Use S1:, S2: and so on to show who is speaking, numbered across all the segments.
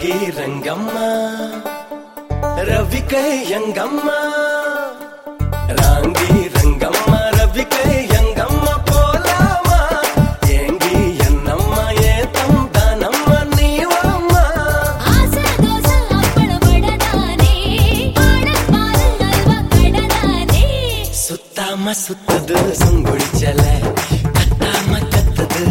S1: రంగే రంగమ్మ రవికై యంగమ్మ రాంగే రంగమ్మ రవికై యంగమ్మ పోలామా ఏంగి ఎన్నమ్మ ఏ తందనమ్మ నీవమ్మ சுத்தாம சுத்தது சுங்குடிச்சல கத்தாம கத்தது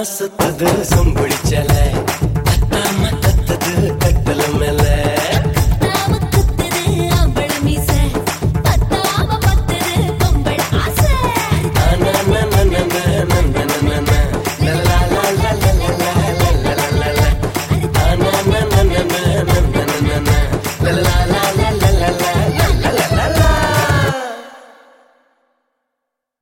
S1: மசத்தது സംഭവിച്ചലേ